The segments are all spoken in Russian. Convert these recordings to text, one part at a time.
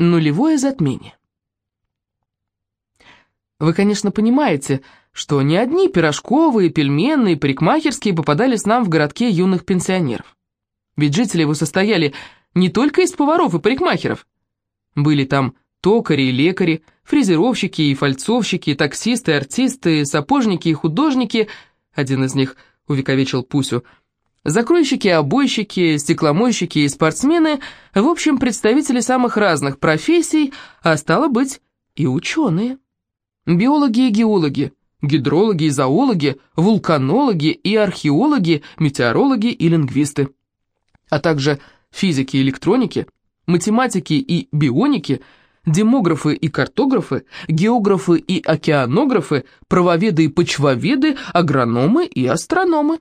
Нулевое затмение. Вы, конечно, понимаете, что не одни пирожковые, пельменные, парикмахерские попадались нам в городке юных пенсионеров. Ведь жители его состояли не только из поваров и парикмахеров. Были там токари и лекари, фрезеровщики и фальцовщики, таксисты, артисты, сапожники и художники, один из них увековечил Пусю, закройщики, обойщики, стекломойщики и спортсмены, в общем, представители самых разных профессий, а стало быть, и ученые. Биологи и геологи, гидрологи и зоологи, вулканологи и археологи, метеорологи и лингвисты, а также физики и электроники, математики и бионики – демографы и картографы, географы и океанографы, правоведы и почвоведы, агрономы и астрономы.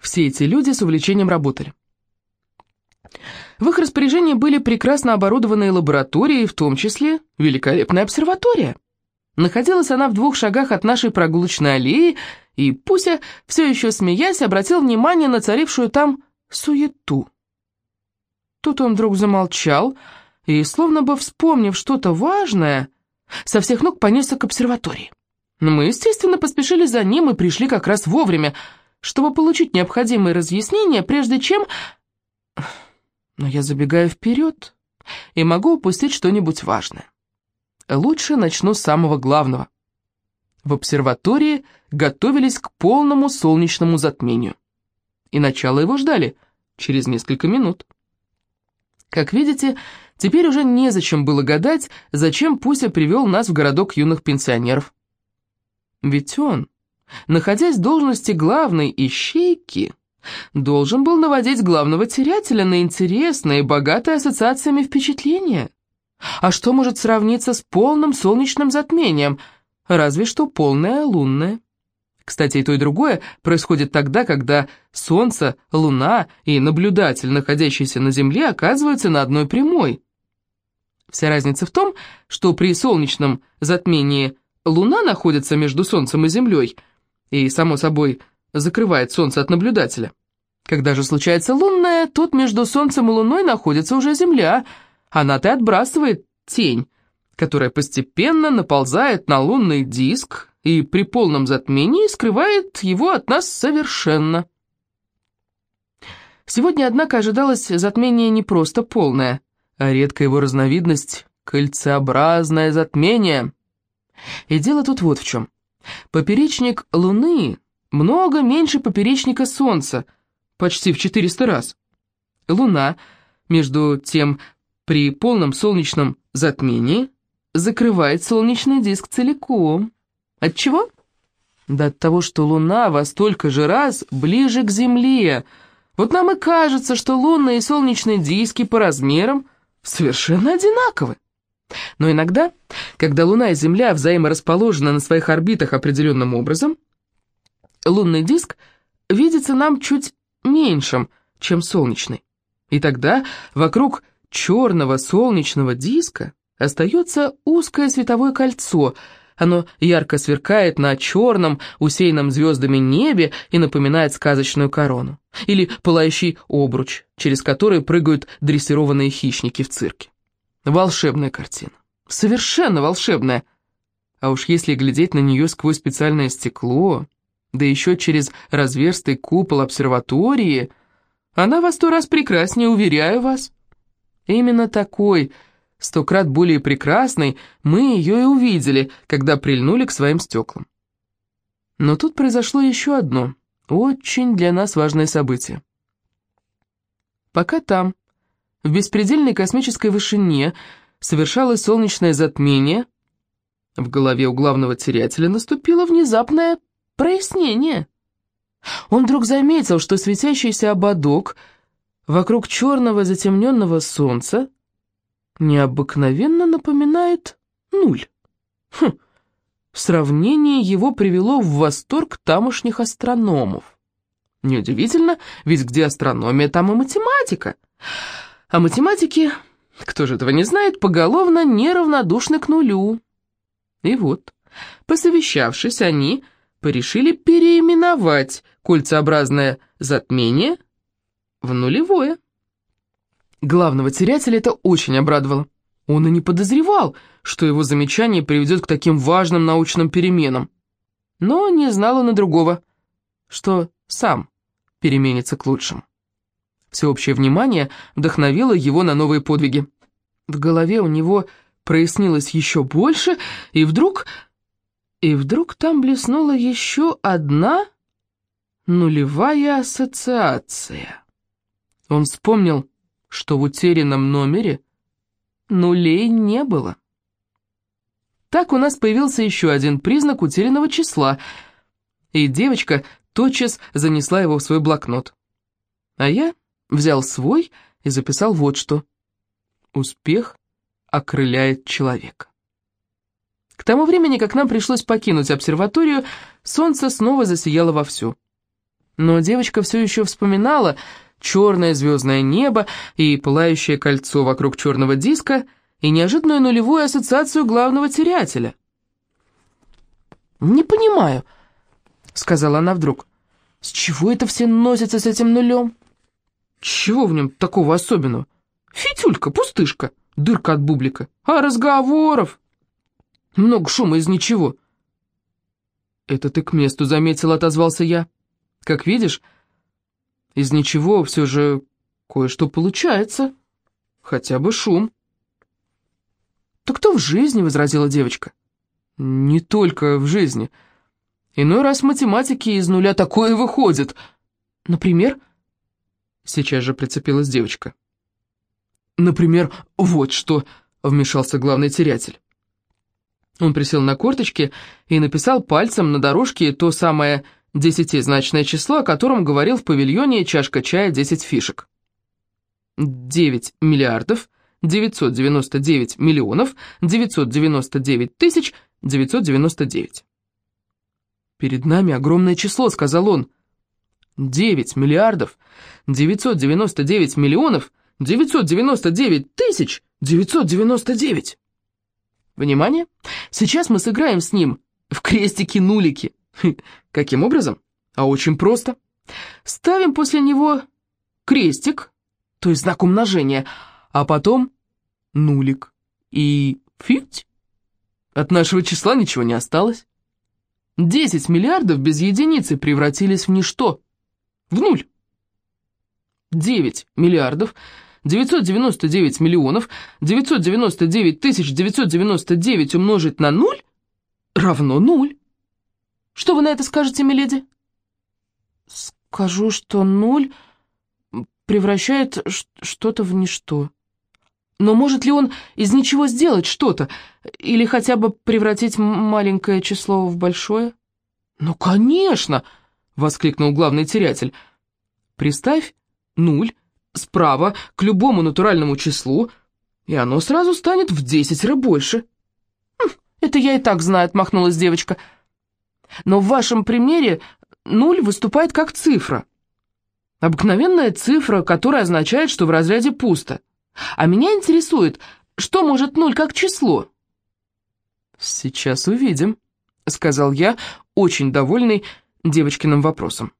Все эти люди с увлечением работали. В их распоряжении были прекрасно оборудованные лаборатории, в том числе великолепная обсерватория. Находилась она в двух шагах от нашей прогулочной аллеи, и Пуся, все еще смеясь, обратил внимание на царившую там суету. Тут он вдруг замолчал, и, словно бы вспомнив что-то важное, со всех ног понесся к обсерватории. Мы, естественно, поспешили за ним и пришли как раз вовремя, чтобы получить необходимые разъяснения, прежде чем... Но я забегаю вперед и могу упустить что-нибудь важное. Лучше начну с самого главного. В обсерватории готовились к полному солнечному затмению. И начало его ждали через несколько минут. Как видите, Теперь уже незачем было гадать, зачем Пуся привел нас в городок юных пенсионеров. Ведь он, находясь в должности главной ищейки, должен был наводить главного терятеля на интересные, богатые ассоциациями впечатления. А что может сравниться с полным солнечным затмением? Разве что полное лунное. Кстати, и то, и другое происходит тогда, когда Солнце, Луна и наблюдатель, находящийся на Земле, оказываются на одной прямой. Вся разница в том, что при солнечном затмении Луна находится между Солнцем и Землей и, само собой, закрывает Солнце от наблюдателя. Когда же случается лунное, тут между Солнцем и Луной находится уже Земля. Она-то отбрасывает тень, которая постепенно наползает на лунный диск и при полном затмении скрывает его от нас совершенно. Сегодня, однако, ожидалось затмение не просто полное – а редкая его разновидность — кольцеобразное затмение. И дело тут вот в чем. Поперечник Луны много меньше поперечника Солнца, почти в 400 раз. Луна, между тем, при полном солнечном затмении закрывает солнечный диск целиком. От чего? Да от того, что Луна во столько же раз ближе к Земле. Вот нам и кажется, что лунные и солнечные диски по размерам – совершенно одинаковы. Но иногда, когда Луна и Земля взаиморасположены на своих орбитах определенным образом, лунный диск видится нам чуть меньшим, чем солнечный. И тогда вокруг черного солнечного диска остается узкое световое кольцо – оно ярко сверкает на черном, усеянном звездами небе и напоминает сказочную корону. Или пылающий обруч, через который прыгают дрессированные хищники в цирке. Волшебная картина. Совершенно волшебная. А уж если глядеть на нее сквозь специальное стекло, да еще через разверстый купол обсерватории, она во сто раз прекраснее, уверяю вас. Именно такой сто крат более прекрасной, мы ее и увидели, когда прильнули к своим стеклам. Но тут произошло еще одно, очень для нас важное событие. Пока там, в беспредельной космической вышине, совершалось солнечное затмение, в голове у главного терятеля наступило внезапное прояснение. Он вдруг заметил, что светящийся ободок вокруг черного затемненного солнца необыкновенно напоминает нуль. Хм, сравнение его привело в восторг тамошних астрономов. Неудивительно, ведь где астрономия, там и математика. А математики, кто же этого не знает, поголовно неравнодушны к нулю. И вот, посовещавшись, они порешили переименовать кольцеобразное затмение в нулевое. Главного терятеля это очень обрадовало. Он и не подозревал, что его замечание приведет к таким важным научным переменам. Но не знал он и другого, что сам переменится к лучшему. Всеобщее внимание вдохновило его на новые подвиги. В голове у него прояснилось еще больше, и вдруг... И вдруг там блеснула еще одна нулевая ассоциация. Он вспомнил, что в утерянном номере нулей не было. Так у нас появился еще один признак утерянного числа, и девочка тотчас занесла его в свой блокнот. А я взял свой и записал вот что. Успех окрыляет человека. К тому времени, как нам пришлось покинуть обсерваторию, солнце снова засияло вовсю. Но девочка все еще вспоминала черное звездное небо и пылающее кольцо вокруг черного диска и неожиданную нулевую ассоциацию главного терятеля. «Не понимаю», — сказала она вдруг, — «с чего это все носятся с этим нулем?» «Чего в нем такого особенного? Фитюлька, пустышка, дырка от бублика. А разговоров? Много шума из ничего». «Это ты к месту заметил», — отозвался я. «Как видишь, из ничего все же кое-что получается, хотя бы шум». «Так то в жизни», — возразила девочка. «Не только в жизни. Иной раз в математике из нуля такое выходит. Например...» Сейчас же прицепилась девочка. «Например, вот что», — вмешался главный терятель. Он присел на корточки и написал пальцем на дорожке то самое десятизначное число, о котором говорил в павильоне чашка чая «Десять фишек». Девять миллиардов 999 миллионов 999 тысяч 999. «Перед нами огромное число», — сказал он. «9 миллиардов 999 миллионов 999 тысяч 999». Внимание! Сейчас мы сыграем с ним в крестики-нулики. Каким образом? А очень просто. Ставим после него крестик, то есть знак умножения, а потом нулик. И фить, от нашего числа ничего не осталось. 10 миллиардов без единицы превратились в ничто, в нуль. 9 миллиардов 999 миллионов 999 тысяч 999 умножить на нуль равно нуль. Что вы на это скажете, миледи? Скажу, что нуль превращает что-то в ничто. Но может ли он из ничего сделать что-то? Или хотя бы превратить маленькое число в большое? «Ну, конечно!» — воскликнул главный терятель. «Приставь нуль справа к любому натуральному числу, и оно сразу станет в десятеро больше». «Хм, «Это я и так знаю», — отмахнулась девочка. «Но в вашем примере нуль выступает как цифра. Обыкновенная цифра, которая означает, что в разряде пусто». А меня интересует, что может ноль как число?» «Сейчас увидим», — сказал я, очень довольный девочкиным вопросом.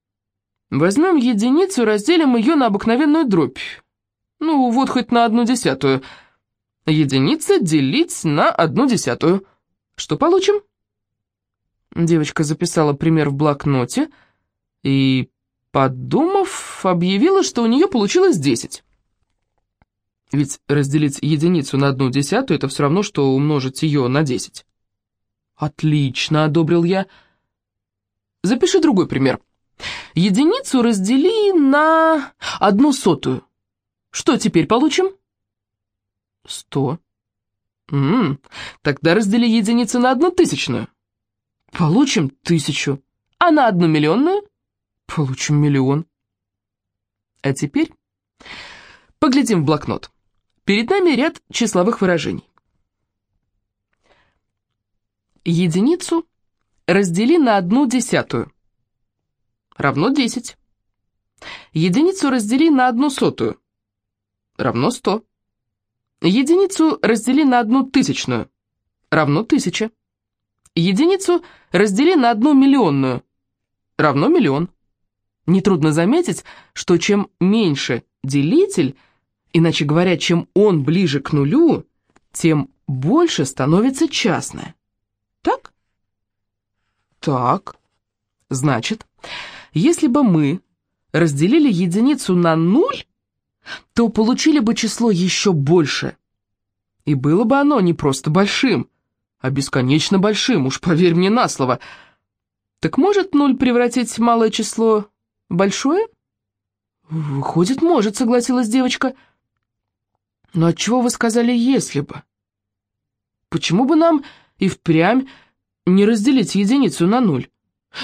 «Возьмем единицу, разделим ее на обыкновенную дробь. Ну, вот хоть на одну десятую. Единица делить на одну десятую. Что получим?» Девочка записала пример в блокноте и, подумав, объявила, что у нее получилось десять. Ведь разделить единицу на одну десятую – это все равно, что умножить ее на десять. «Отлично», – одобрил я. Запиши другой пример. Единицу раздели на одну сотую. Что теперь получим? Сто. М -м, тогда раздели единицу на одну тысячную. Получим тысячу. А на одну миллионную? Получим миллион. А теперь поглядим в блокнот. Перед нами ряд числовых выражений. Единицу раздели на одну десятую. Равно 10. Единицу раздели на одну сотую. Равно 100. Единицу раздели на одну тысячную. Равно 1000. Единицу раздели на одну миллионную. Равно миллион. Нетрудно заметить, что чем меньше делитель, Иначе говоря, чем он ближе к нулю, тем больше становится частное. Так? Значит, если бы мы разделили единицу на нуль, то получили бы число еще больше. И было бы оно не просто большим, а бесконечно большим, уж поверь мне на слово. Так может нуль превратить малое число в большое? Выходит, может, согласилась девочка. Но отчего вы сказали «если бы»? Почему бы нам и впрямь не разделить единицу на нуль?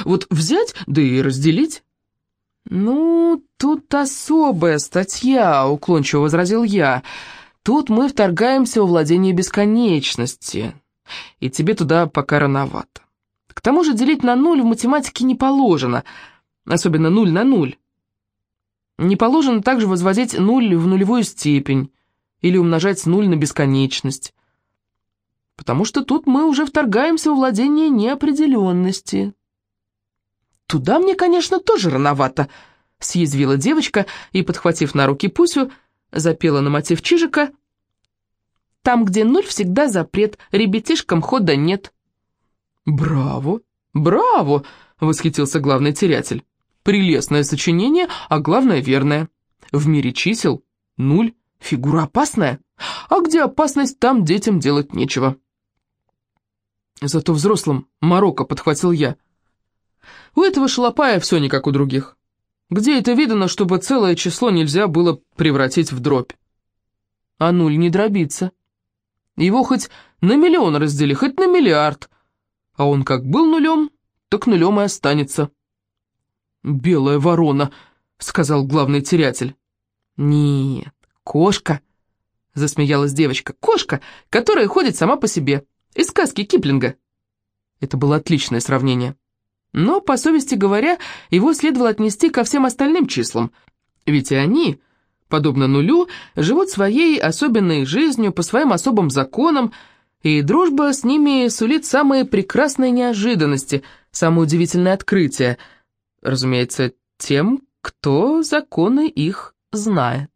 Вот взять, да и разделить. «Ну, тут особая статья», — уклончиво возразил я. «Тут мы вторгаемся во владение бесконечности, и тебе туда пока рановато. К тому же делить на нуль в математике не положено, особенно нуль на нуль. Не положено также возводить нуль в нулевую степень или умножать нуль на бесконечность, потому что тут мы уже вторгаемся во владение неопределенности». «Туда мне, конечно, тоже рановато», — съязвила девочка и, подхватив на руки Пусю, запела на мотив Чижика «Там, где нуль, всегда запрет, ребятишкам хода нет». «Браво! Браво!» — восхитился главный терятель. «Прелестное сочинение, а главное верное. В мире чисел нуль — фигура опасная, а где опасность, там детям делать нечего». Зато взрослым Марокко подхватил я — у этого шалопая все не как у других. Где это видано, чтобы целое число нельзя было превратить в дробь? А нуль не дробится. Его хоть на миллион раздели, хоть на миллиард. А он как был нулем, так нулем и останется. «Белая ворона», — сказал главный терятель. «Нет, кошка», — засмеялась девочка. «Кошка, которая ходит сама по себе. Из сказки Киплинга». Это было отличное сравнение. Но, по совести говоря, его следовало отнести ко всем остальным числам, ведь и они, подобно нулю, живут своей особенной жизнью по своим особым законам, и дружба с ними сулит самые прекрасные неожиданности, самые удивительные открытия, разумеется, тем, кто законы их знает.